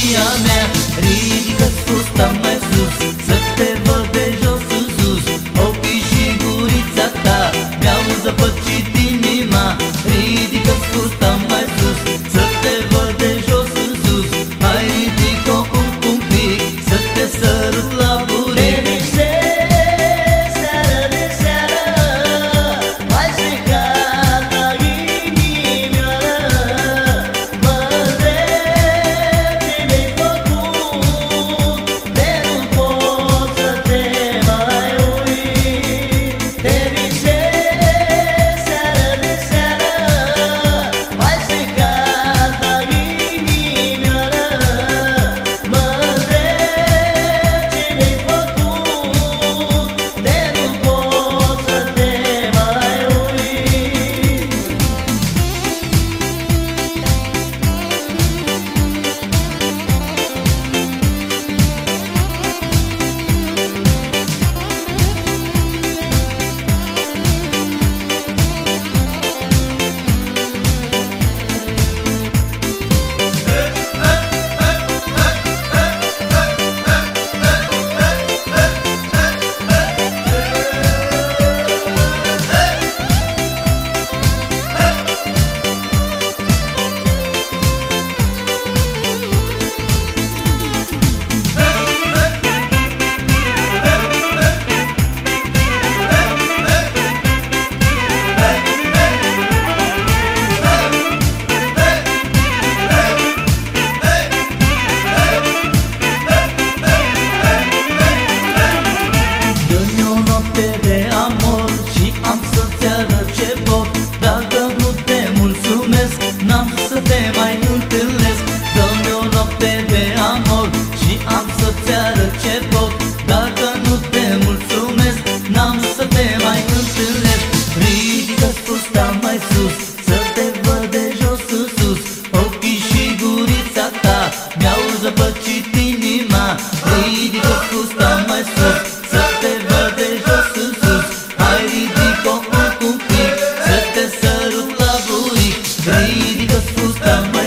be a man. te Espíritu Santo.